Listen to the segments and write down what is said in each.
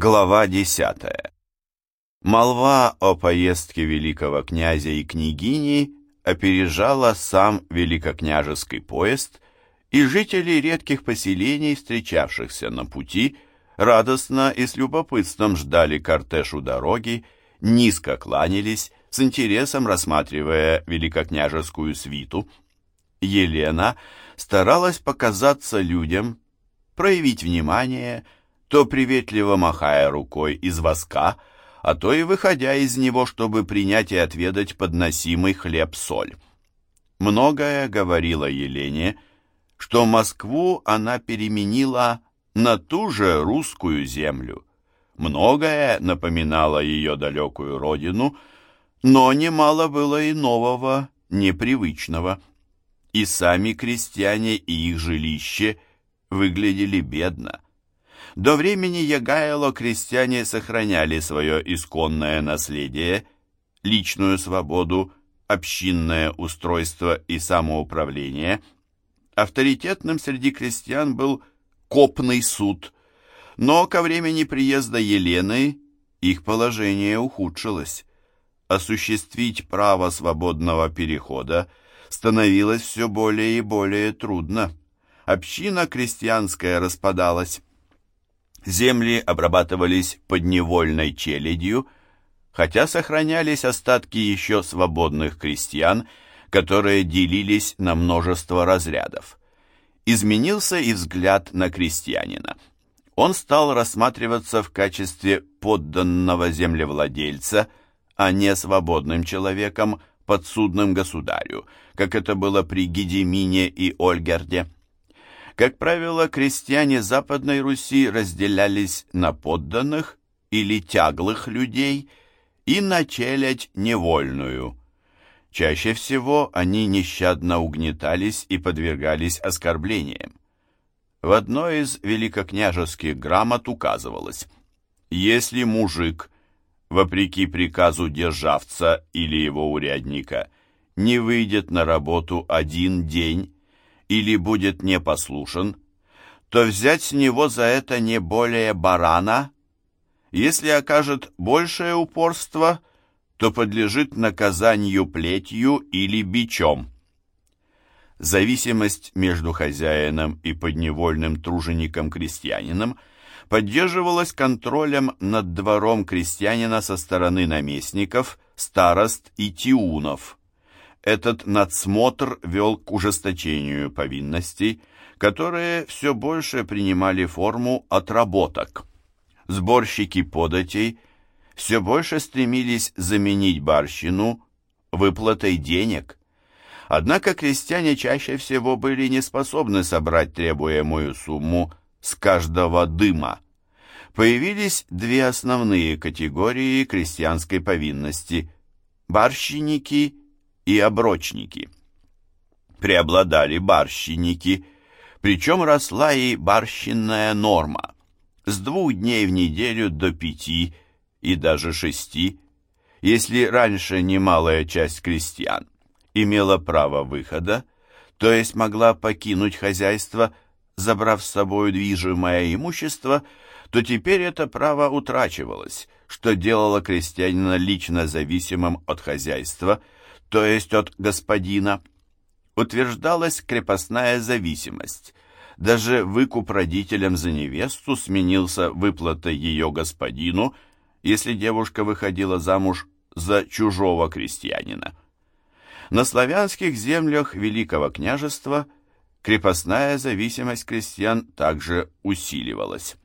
Глава десятая. Молва о поездке великого князя и княгини опережала сам великокняжеский поезд, и жители редких поселений, встречавшихся на пути, радостно и с любопытством ждали кортеж у дороги, низко кланялись, с интересом рассматривая великокняжескую свиту. Елена старалась показаться людям, проявить внимание, то приветливо махая рукой из воска, а то и выходя из него, чтобы принять и отведать подносимый хлеб-соль. Многое говорила Елене, что Москву она переменила на ту же русскую землю. Многое напоминало ее далекую родину, но немало было и нового, непривычного. И сами крестьяне и их жилище выглядели бедно. До времени Ягайло крестьяне сохраняли свое исконное наследие, личную свободу, общинное устройство и самоуправление. Авторитетным среди крестьян был копный суд, но ко времени приезда Елены их положение ухудшилось. Осуществить право свободного перехода становилось все более и более трудно. Община крестьянская распадалась. Земли обрабатывались подневольной челядью, хотя сохранялись остатки еще свободных крестьян, которые делились на множество разрядов. Изменился и взгляд на крестьянина. Он стал рассматриваться в качестве подданного землевладельца, а не свободным человеком, подсудным государю, как это было при Гедемине и Ольгерде. Как правило, крестьяне Западной Руси разделялись на подданных или тяглых людей и на челядь невольную. Чаще всего они нещадно угнетались и подвергались оскорблениям. В одной из великокняжеских грамот указывалось, если мужик, вопреки приказу державца или его урядника, не выйдет на работу один день, или будет непослушен, то взять с него за это не более барана. Если окажет большее упорство, то подлежит наказанию плетью или бичом. Зависимость между хозяином и подневольным тружеником-крестьянином поддерживалась контролем над двором крестьянина со стороны наместников, старост и тиунов. Этот надсмотр вел к ужесточению повинностей, которые все больше принимали форму отработок. Сборщики податей все больше стремились заменить барщину выплатой денег. Однако крестьяне чаще всего были не способны собрать требуемую сумму с каждого дыма. Появились две основные категории крестьянской повинности – барщинники и оброчники. Преобладали барщинники, причем росла и барщинная норма. С двух дней в неделю до пяти и даже шести, если раньше немалая часть крестьян имела право выхода, то есть могла покинуть хозяйство, забрав с собой движимое имущество, то теперь это право утрачивалось, что делало крестьянина лично зависимым от хозяйства – то есть от господина, утверждалась крепостная зависимость. Даже выкуп родителям за невесту сменился выплатой ее господину, если девушка выходила замуж за чужого крестьянина. На славянских землях Великого княжества крепостная зависимость крестьян также усиливалась.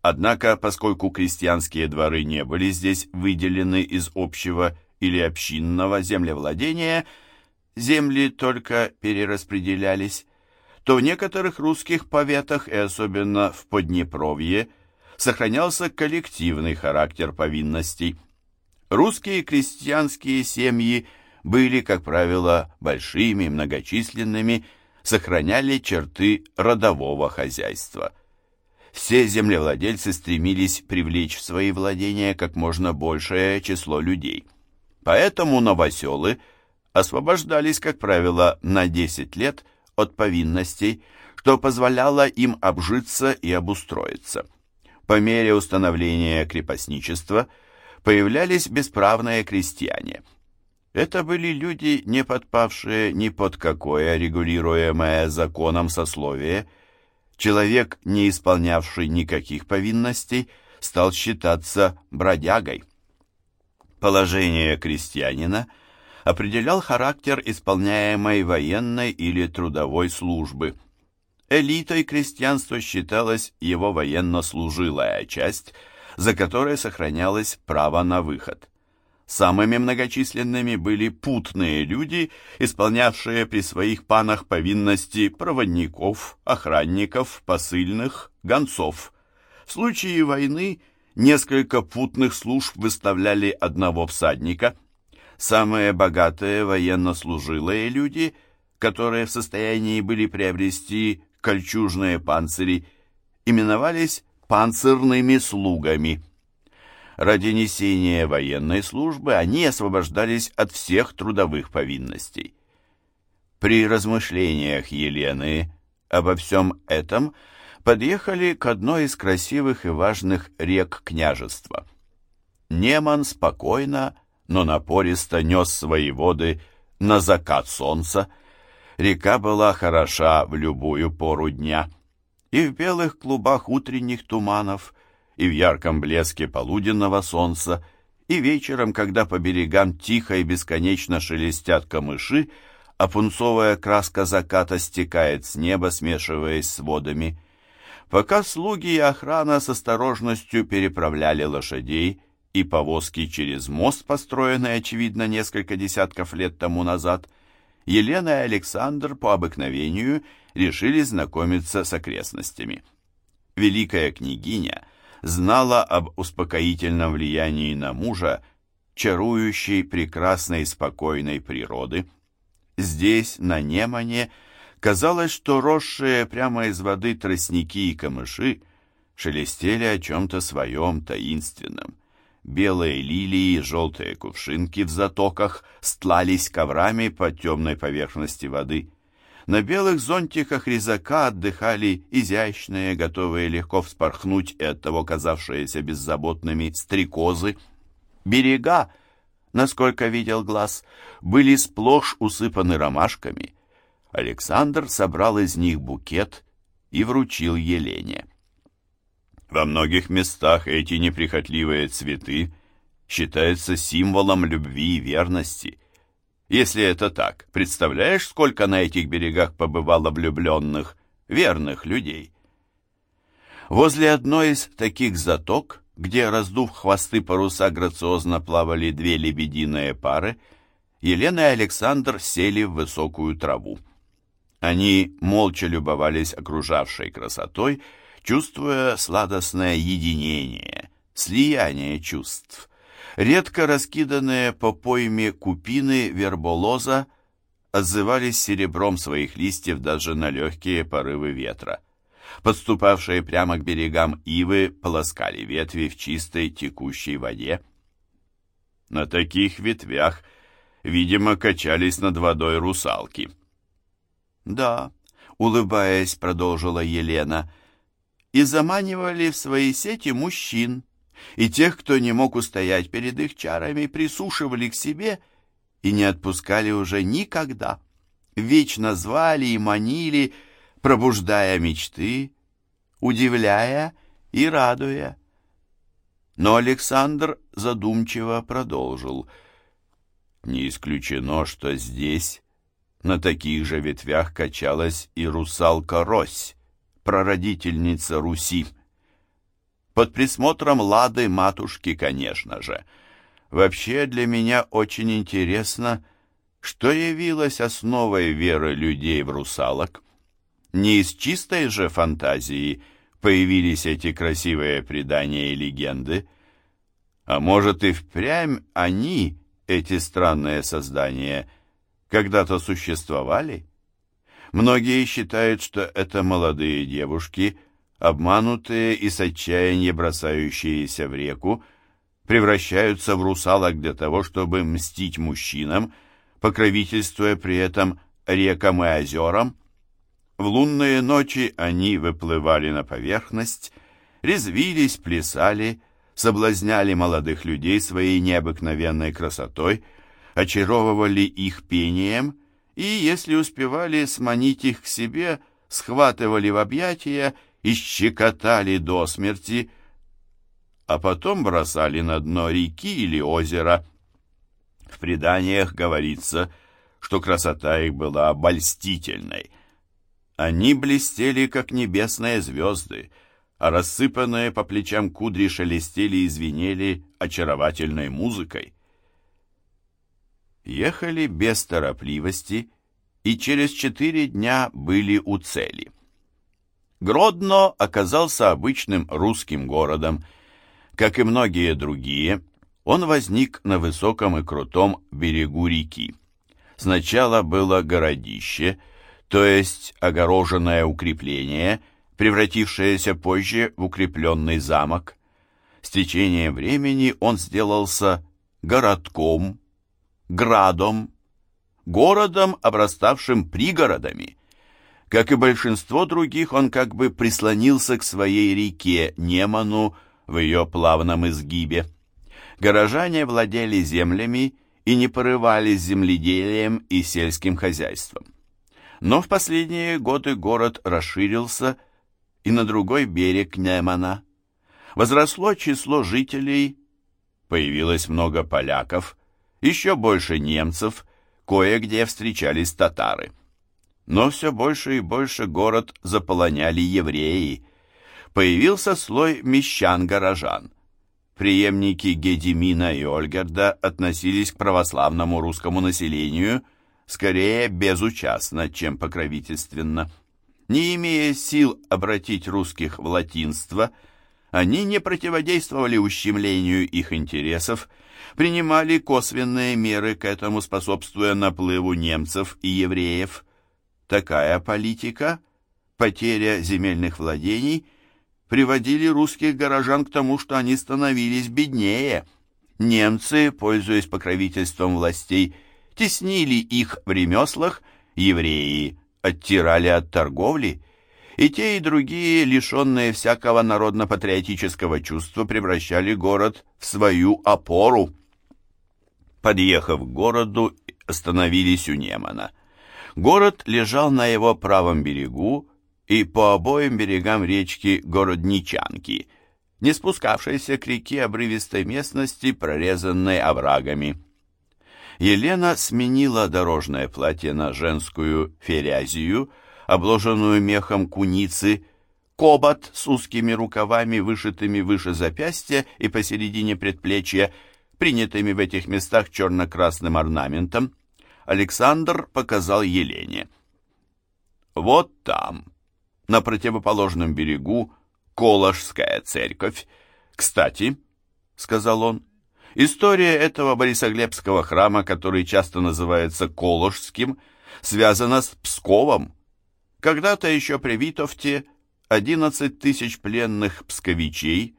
Однако, поскольку крестьянские дворы не были здесь выделены из общего или общинного землевладения земли только перераспределялись, то в некоторых русских поветах и особенно в Поднепровье сохранялся коллективный характер повинностей. Русские крестьянские семьи были, как правило, большими, многочисленными, сохраняли черты родового хозяйства. Все землевладельцы стремились привлечь в свои владения как можно большее число людей – Поэтому новоселы освобождались, как правило, на 10 лет от повинностей, что позволяло им обжиться и обустроиться. По мере установления крепостничества появлялись бесправные крестьяне. Это были люди, не подпавшие ни под какое регулируемое законом сословие. Человек, не исполнявший никаких повинностей, стал считаться бродягой. Положение крестьянина определял характер исполняемой военной или трудовой службы. Элитой крестьянства считалась его военно-служилая часть, за которой сохранялось право на выход. Самыми многочисленными были путные люди, исполнявшие при своих панах повинности проводников, охранников, посыльных, гонцов. В случае войны – Несколько путных служб выставляли одного всадника. Самые богатые военнослужилые люди, которые в состоянии были приобрести кольчужные панцири, именовались панцирными слугами. Ради несения военной службы они освобождались от всех трудовых повинностей. При размышлениях Елены обо всем этом – подъехали к одной из красивых и важных рек княжества. Неман спокойно, но напористо нес свои воды на закат солнца. Река была хороша в любую пору дня. И в белых клубах утренних туманов, и в ярком блеске полуденного солнца, и вечером, когда по берегам тихо и бесконечно шелестят камыши, а пунцовая краска заката стекает с неба, смешиваясь с водами — Пока слуги и охрана с осторожностью переправляли лошадей и повозки через мост, построенный, очевидно, несколько десятков лет тому назад, Елена и Александр по обыкновению решили знакомиться с окрестностями. Великая княгиня знала об успокоительном влиянии на мужа чарующей, прекрасной, спокойной природы. Здесь, на Немане, Казалось, что росшие прямо из воды тростники и камыши шелестели о чем-то своем таинственном. Белые лилии, желтые кувшинки в затоках стлались коврами по темной поверхности воды. На белых зонтиках резака отдыхали изящные, готовые легко вспорхнуть и оттого казавшиеся беззаботными стрекозы. Берега, насколько видел глаз, были сплошь усыпаны ромашками — Александр собрал из них букет и вручил Елене. Во многих местах эти неприхотливые цветы считаются символом любви и верности. Если это так, представляешь, сколько на этих берегах побывало влюбленных, верных людей? Возле одной из таких заток, где, раздув хвосты паруса, грациозно плавали две лебединые пары, Елена и Александр сели в высокую траву. Они молча любовались окружавшей красотой, чувствуя сладостное единение, слияние чувств. Редко раскиданные по пойме купины верболоза отзывались серебром своих листьев даже на легкие порывы ветра. Подступавшие прямо к берегам ивы полоскали ветви в чистой текущей воде. На таких ветвях, видимо, качались над водой русалки. «Да», — улыбаясь, продолжила Елена, «и заманивали в свои сети мужчин, и тех, кто не мог устоять перед их чарами, присушивали к себе и не отпускали уже никогда. Вечно звали и манили, пробуждая мечты, удивляя и радуя». Но Александр задумчиво продолжил. «Не исключено, что здесь на таких же ветвях качалась и русалка-рось, прародительница Руси. Под присмотром Лады матушки, конечно же. Вообще для меня очень интересно, что явилось основой веры людей в русалок. Не из чистой же фантазии появились эти красивые предания и легенды, а может и впрямь они, эти странные создания, когда-то существовали? Многие считают, что это молодые девушки, обманутые и с отчаяния бросающиеся в реку, превращаются в русалок для того, чтобы мстить мужчинам, покровительствуя при этом рекам и озерам. В лунные ночи они выплывали на поверхность резвились, плясали, соблазняли молодых людей своей необыкновенной красотой, очаровывали их пением и, если успевали сманить их к себе, схватывали в объятия и щекотали до смерти, а потом бросали на дно реки или озера. В преданиях говорится, что красота их была обольстительной. Они блестели, как небесные звезды, а рассыпанные по плечам кудри шелестели и звенели очаровательной музыкой. Ехали без торопливости и через четыре дня были у цели. Гродно оказался обычным русским городом. Как и многие другие, он возник на высоком и крутом берегу реки. Сначала было городище, то есть огороженное укрепление, превратившееся позже в укрепленный замок. С течением времени он сделался городком, градом, городом, обраставшим пригородами. Как и большинство других, он как бы прислонился к своей реке Неману в ее плавном изгибе. Горожане владели землями и не порывались земледелием и сельским хозяйством. Но в последние годы город расширился и на другой берег Немана. Возросло число жителей, появилось много поляков, еще больше немцев, кое-где встречались татары. Но все больше и больше город заполоняли евреи. Появился слой мещан-горожан. Преемники Гедимина и Ольгерда относились к православному русскому населению скорее безучастно, чем покровительственно. Не имея сил обратить русских в латинство, они не противодействовали ущемлению их интересов, принимали косвенные меры к этому, способствуя наплыву немцев и евреев – Такая политика, потеря земельных владений, приводили русских горожан к тому, что они становились беднее. Немцы, пользуясь покровительством властей, теснили их в ремеслах, евреи оттирали от торговли, и те, и другие, лишенные всякого народно-патриотического чувства, превращали город в свою опору. Подъехав к городу, остановились у Немана. Город лежал на его правом берегу и по обоим берегам речки Городничанки, не спускавшейся к реке обрывистой местности, прорезанной оврагами. Елена сменила дорожное платье на женскую ферязию, обложенную мехом куницы, кобот с узкими рукавами, вышитыми выше запястья и посередине предплечья, принятыми в этих местах черно-красным орнаментом, Александр показал Елене. «Вот там, на противоположном берегу, Колошская церковь. Кстати, — сказал он, — история этого Борисоглебского храма, который часто называется Колошским, связана с Псковом. Когда-то еще при Витовте 11 тысяч пленных псковичей,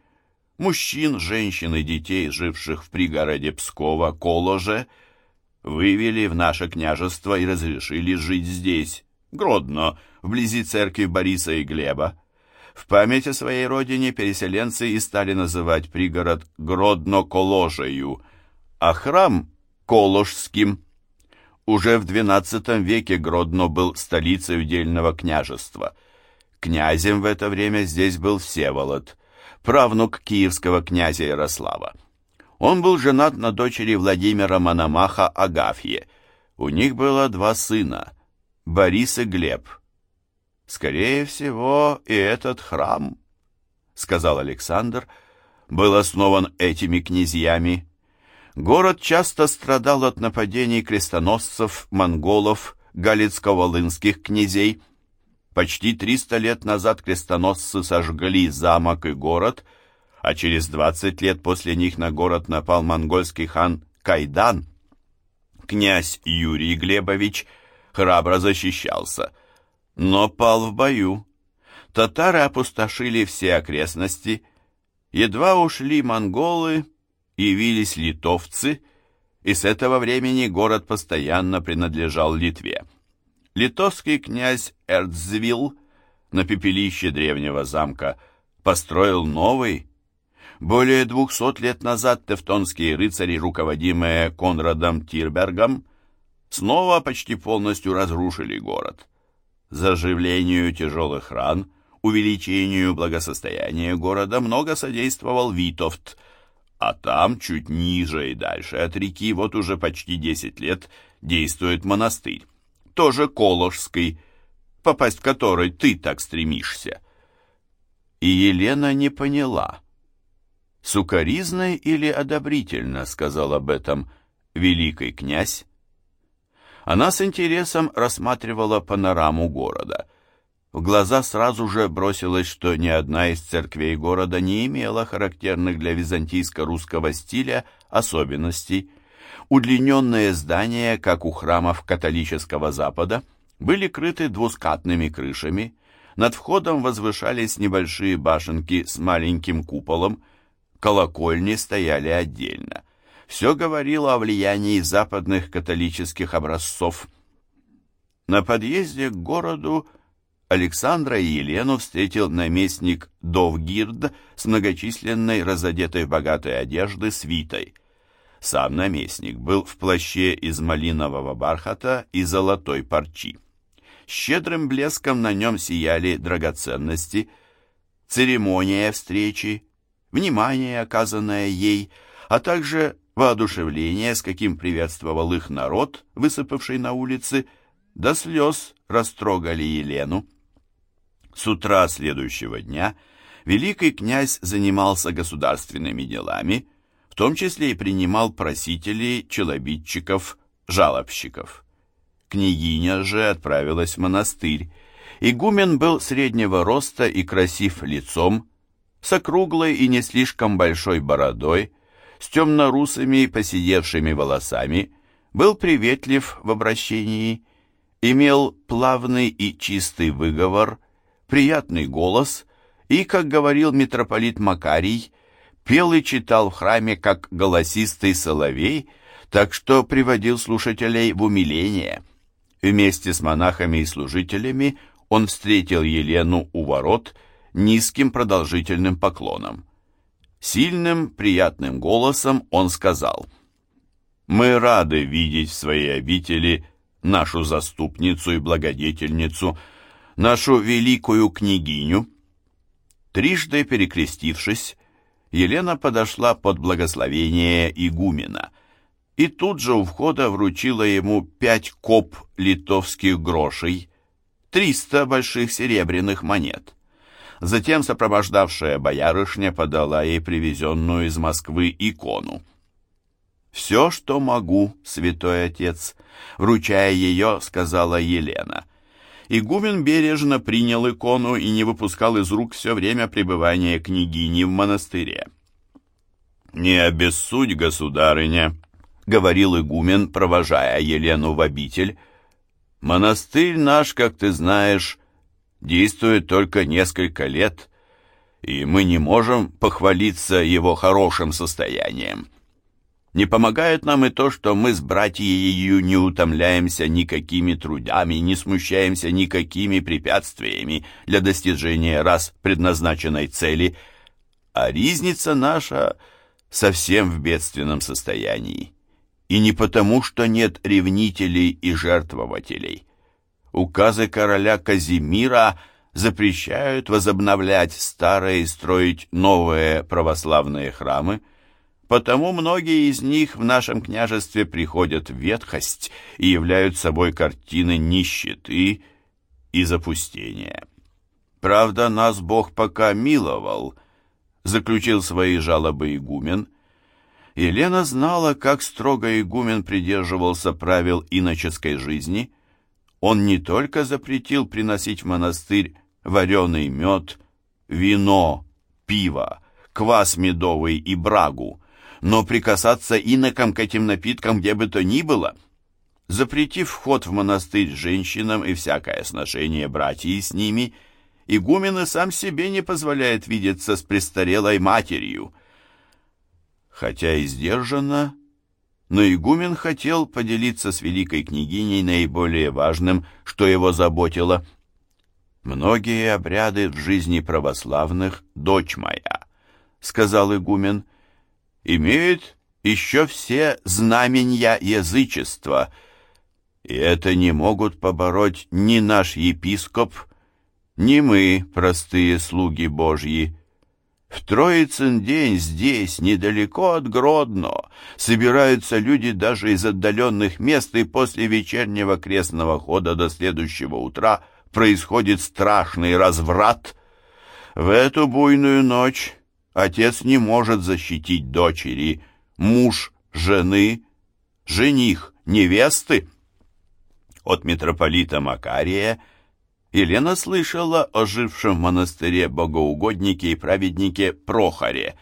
мужчин, женщин и детей, живших в пригороде Пскова, Коложе, — вывели в наше княжество и разрешили жить здесь, Гродно, вблизи церкви Бориса и Глеба. В память о своей родине переселенцы и стали называть пригород Гродно-Коложею, а храм – Коложским. Уже в XII веке Гродно был столицей удельного княжества. Князем в это время здесь был Всеволод, правнук киевского князя Ярослава. Он был женат на дочери Владимира Мономаха Агафье. У них было два сына, Борис и Глеб. «Скорее всего, и этот храм, — сказал Александр, — был основан этими князьями. Город часто страдал от нападений крестоносцев, монголов, галицко-волынских князей. Почти триста лет назад крестоносцы сожгли замок и город — а через 20 лет после них на город напал монгольский хан Кайдан. Князь Юрий Глебович храбро защищался, но пал в бою. Татары опустошили все окрестности. Едва ушли монголы, явились литовцы, и с этого времени город постоянно принадлежал Литве. Литовский князь Эрцвилл на пепелище древнего замка – построил новый. Более двухсот лет назад тевтонские рыцари, руководимые Конрадом Тирбергом, снова почти полностью разрушили город. Заживлению тяжелых ран, увеличению благосостояния города много содействовал Витовт, а там, чуть ниже и дальше от реки, вот уже почти десять лет действует монастырь, тоже Коложский, попасть в который ты так стремишься. И Елена не поняла, сукоризной или одобрительно сказал об этом великий князь. Она с интересом рассматривала панораму города. В глаза сразу же бросилось, что ни одна из церквей города не имела характерных для византийско-русского стиля особенностей. Удлиненные здания, как у храмов католического Запада, были крыты двускатными крышами, над входом возвышались небольшие башенки с маленьким куполом, колокольни стояли отдельно. Все говорило о влиянии западных католических образцов. На подъезде к городу Александра и Елену встретил наместник Довгирд с многочисленной, разодетой в богатой одежды, свитой. Сам наместник был в плаще из малинового бархата и золотой парчи. Щедрым блеском на нем сияли драгоценности, церемония встречи, внимание, оказанное ей, а также воодушевление, с каким приветствовал их народ, высыпавший на улицы, до слез растрогали Елену. С утра следующего дня великий князь занимался государственными делами, том числе и принимал просителей, челобитчиков, жалобщиков. Княгиня же отправилась в монастырь. Игумен был среднего роста и красив лицом, с округлой и не слишком большой бородой, с темно-русыми посидевшими волосами, был приветлив в обращении, имел плавный и чистый выговор, приятный голос и, как говорил митрополит Макарий, пел и читал в храме как голосистый соловей, так что приводил слушателей в умиление. Вместе с монахами и служителями он встретил Елену у ворот низким продолжительным поклоном. Сильным, приятным голосом он сказал, «Мы рады видеть в своей обители нашу заступницу и благодетельницу, нашу великую княгиню». Трижды перекрестившись, Елена подошла под благословение игумена – и тут же у входа вручила ему пять коп литовских грошей, триста больших серебряных монет. Затем сопровождавшая боярышня подала ей привезенную из Москвы икону. «Все, что могу, святой отец», — вручая ее, сказала Елена. Игумен бережно принял икону и не выпускал из рук все время пребывания княгини в монастыре. «Не обессудь, государыня», говорил игумен, провожая Елену в обитель. «Монастырь наш, как ты знаешь, действует только несколько лет, и мы не можем похвалиться его хорошим состоянием. Не помогает нам и то, что мы с братьею не утомляемся никакими трудами, не смущаемся никакими препятствиями для достижения раз предназначенной цели, а ризница наша совсем в бедственном состоянии. И не потому, что нет ревнителей и жертвователей. Указы короля Казимира запрещают возобновлять старые и строить новые православные храмы, потому многие из них в нашем княжестве приходят в ветхость и являются собой картины нищеты и запустения. Правда, нас Бог пока миловал, заключил свои жалобы игумен, — Елена знала, как строго игумен придерживался правил иноческой жизни. Он не только запретил приносить в монастырь вареный мед, вино, пиво, квас медовый и брагу, но прикасаться инокам к этим напиткам где бы то ни было. Запретив вход в монастырь женщинам и всякое сношение братьев с ними, игумен и сам себе не позволяет видеться с престарелой матерью – хотя и сдержанно, но игумен хотел поделиться с великой княгиней наиболее важным, что его заботило. Многие обряды в жизни православных, дочь моя, сказал игумен, имеют еще все знаменья язычества, и это не могут побороть ни наш епископ, ни мы, простые слуги Божьи. В Троицын день здесь, недалеко от Гродно, собираются люди даже из отдаленных мест, и после вечернего крестного хода до следующего утра происходит страшный разврат. В эту буйную ночь отец не может защитить дочери, муж жены, жених невесты. От митрополита Макария – Елена слышала о жившем в монастыре богоугоднике и праведнике Прохоре.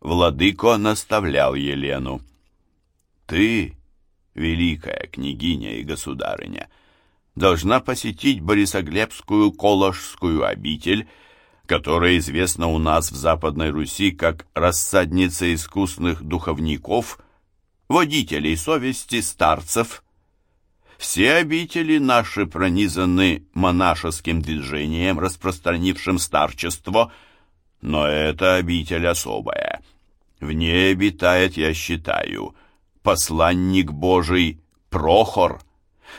Владыко наставлял Елену. «Ты, великая княгиня и государыня, должна посетить Борисоглебскую Колошскую обитель, которая известна у нас в Западной Руси как рассадница искусных духовников, водителей совести старцев, все обители наши пронизаны монашеским движением, распространившим старчество, но это обитель особая. В ней обитает, я считаю, посланник Божий Прохор,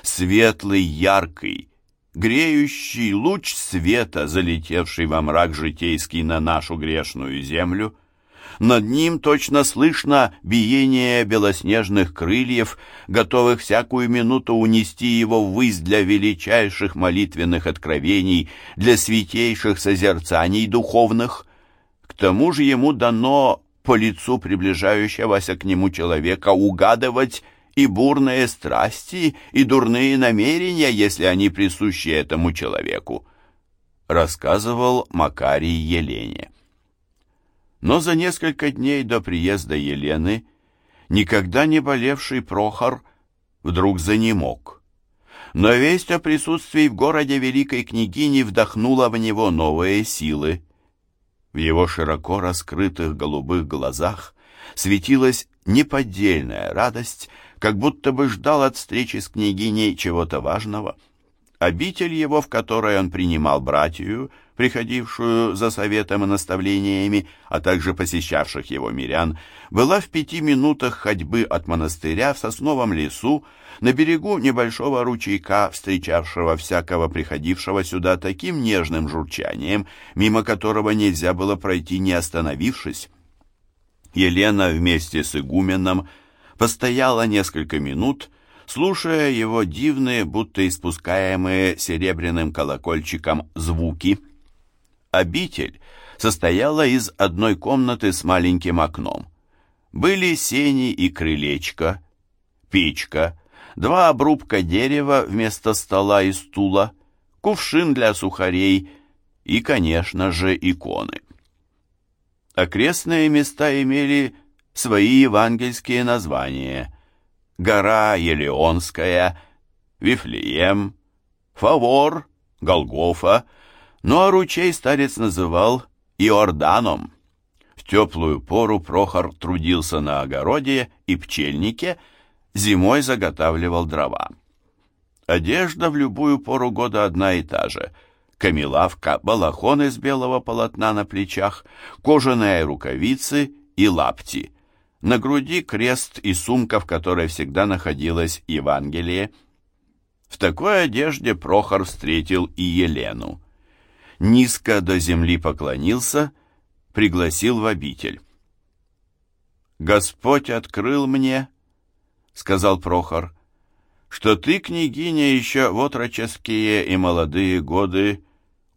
светлый, яркий, греющий луч света, залетевший во мрак житейский на нашу грешную землю — над ним точно слышно биение белоснежных крыльев, готовых всякую минуту унести его ввысь для величайших молитвенных откровений, для святейших созерцаний духовных. К тому же ему дано по лицу приближающегося к нему человека угадывать и бурные страсти, и дурные намерения, если они присущи этому человеку, рассказывал Макарий Елене. Но за несколько дней до приезда Елены никогда не болевший Прохор вдруг занемог. Но весть о присутствии в городе великой княгини вдохнула в него новые силы. В его широко раскрытых голубых глазах светилась неподдельная радость, как будто бы ждал от встречи с княгиней чего-то важного. Обитель его, в которой он принимал братью, приходившую за советом и наставлениями, а также посещавших его мирян, была в пяти минутах ходьбы от монастыря в сосновом лесу, на берегу небольшого ручейка, встречавшего всякого приходившего сюда таким нежным журчанием, мимо которого нельзя было пройти, не остановившись. Елена вместе с игуменом постояла несколько минут, слушая его дивные, будто испускаемые серебряным колокольчиком звуки. Обитель состояла из одной комнаты с маленьким окном. Были сени и крылечко, печка, два обрубка дерева вместо стола и стула, кувшин для сухарей и, конечно же, иконы. Окрестные места имели свои евангельские названия. Гора Елеонская, Вифлеем, Фавор, Голгофа — ну а ручей старец называл Иорданом. В теплую пору Прохор трудился на огороде и пчельнике, зимой заготавливал дрова. Одежда в любую пору года одна и та же. Камелавка, балахон из белого полотна на плечах, кожаные рукавицы и лапти. На груди крест и сумка, в которой всегда находилось Евангелие. В такой одежде Прохор встретил и Елену низко до земли поклонился, пригласил в обитель. «Господь открыл мне, — сказал Прохор, — что ты, княгиня, еще в отроческие и молодые годы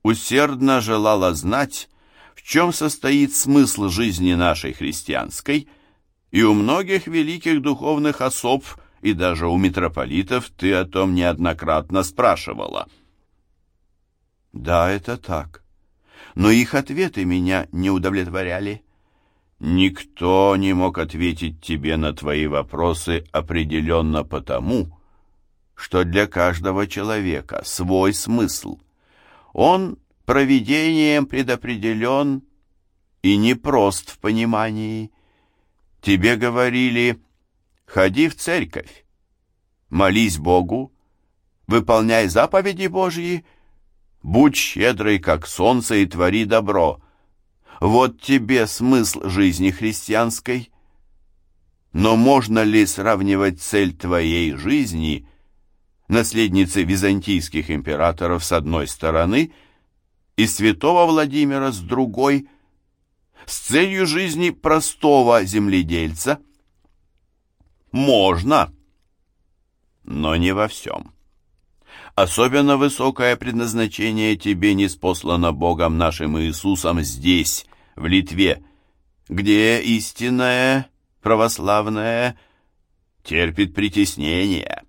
усердно желала знать, в чем состоит смысл жизни нашей христианской, и у многих великих духовных особ и даже у митрополитов ты о том неоднократно спрашивала». Да, это так. Но их ответы меня не удовлетворяли. Никто не мог ответить тебе на твои вопросы определенно потому, что для каждого человека свой смысл. Он провидением предопределен и непрост в понимании. Тебе говорили «Ходи в церковь, молись Богу, выполняй заповеди Божьи, Будь щедрый, как солнце, и твори добро. Вот тебе смысл жизни христианской. Но можно ли сравнивать цель твоей жизни, наследницы византийских императоров с одной стороны и святого Владимира с другой, с целью жизни простого земледельца? Можно, но не во всем. Особенно высокое предназначение тебе не спослано Богом нашим Иисусом здесь, в Литве, где истинное, православное, терпит притеснение.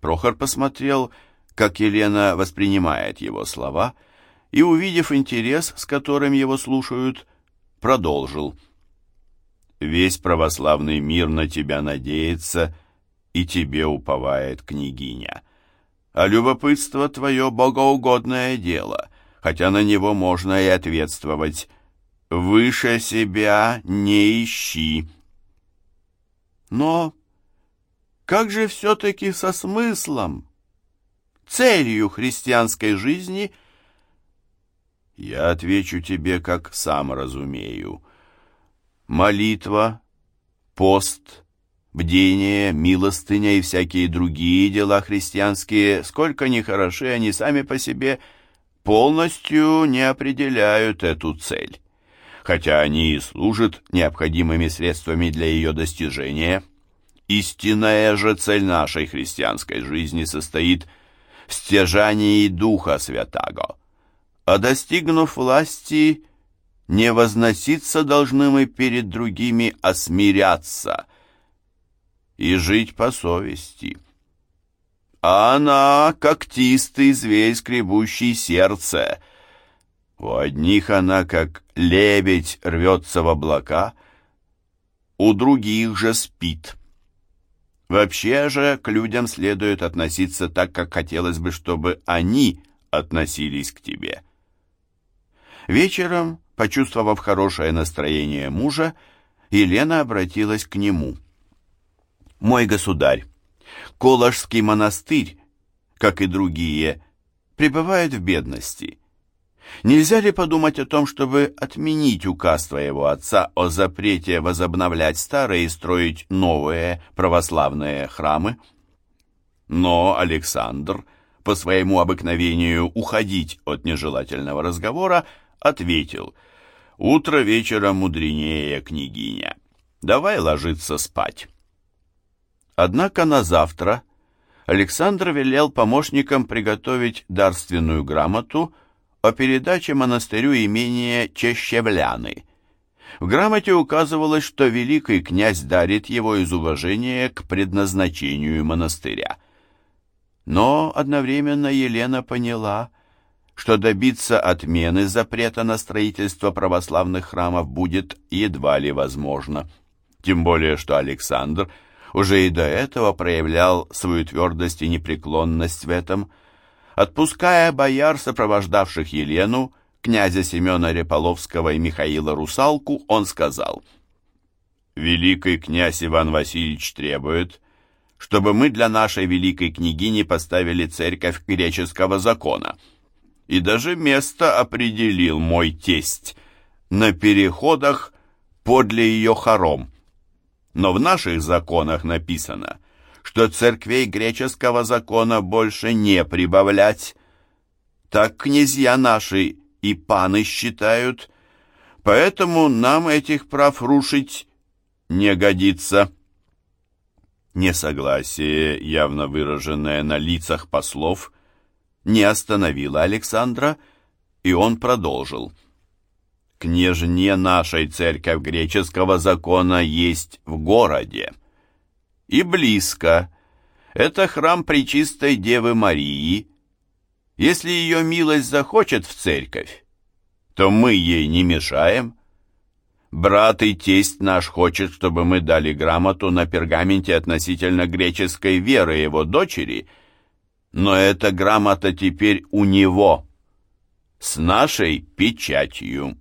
Прохор посмотрел, как Елена воспринимает его слова, и, увидев интерес, с которым его слушают, продолжил. «Весь православный мир на тебя надеется, и тебе уповает княгиня а любопытство твое богоугодное дело, хотя на него можно и ответствовать. Выше себя не ищи. Но как же все-таки со смыслом, целью христианской жизни? Я отвечу тебе, как сам разумею. Молитва, пост — бдение, милостыня и всякие другие дела христианские, сколько ни хороши они сами по себе, полностью не определяют эту цель. Хотя они и служат необходимыми средствами для ее достижения. Истинная же цель нашей христианской жизни состоит в стяжании Духа Святаго. А достигнув власти, не возноситься должны мы перед другими, а смиряться – и жить по совести. А она когтистый зверь, скребущий сердце. У одних она, как лебедь, рвется в облака, у других же спит. Вообще же к людям следует относиться так, как хотелось бы, чтобы они относились к тебе. Вечером, почувствовав хорошее настроение мужа, Елена обратилась к нему – мой государь, Колошский монастырь, как и другие, пребывает в бедности. Нельзя ли подумать о том, чтобы отменить указ твоего отца о запрете возобновлять старые и строить новые православные храмы? Но Александр, по своему обыкновению уходить от нежелательного разговора, ответил «Утро вечера мудренее, княгиня. Давай ложиться спать». Однако на завтра Александр велел помощникам приготовить дарственную грамоту о передаче монастырю имения Чещевляны. В грамоте указывалось, что великий князь дарит его из уважения к предназначению монастыря. Но одновременно Елена поняла, что добиться отмены запрета на строительство православных храмов будет едва ли возможно. Тем более, что Александр – уже и до этого проявлял свою твердость и непреклонность в этом. Отпуская бояр, сопровождавших Елену, князя Семена Реполовского и Михаила Русалку, он сказал, «Великий князь Иван Васильевич требует, чтобы мы для нашей великой княгини поставили церковь греческого закона. И даже место определил мой тесть на переходах подле ее хором. Но в наших законах написано, что церквей греческого закона больше не прибавлять. Так князья наши и паны считают, поэтому нам этих прав рушить не годится. Несогласие, явно выраженное на лицах послов, не остановило Александра, и он продолжил – княжне нашей церковь греческого закона есть в городе. И близко. Это храм Пречистой Девы Марии. Если ее милость захочет в церковь, то мы ей не мешаем. Брат и тесть наш хочет, чтобы мы дали грамоту на пергаменте относительно греческой веры его дочери, но эта грамота теперь у него, с нашей печатью».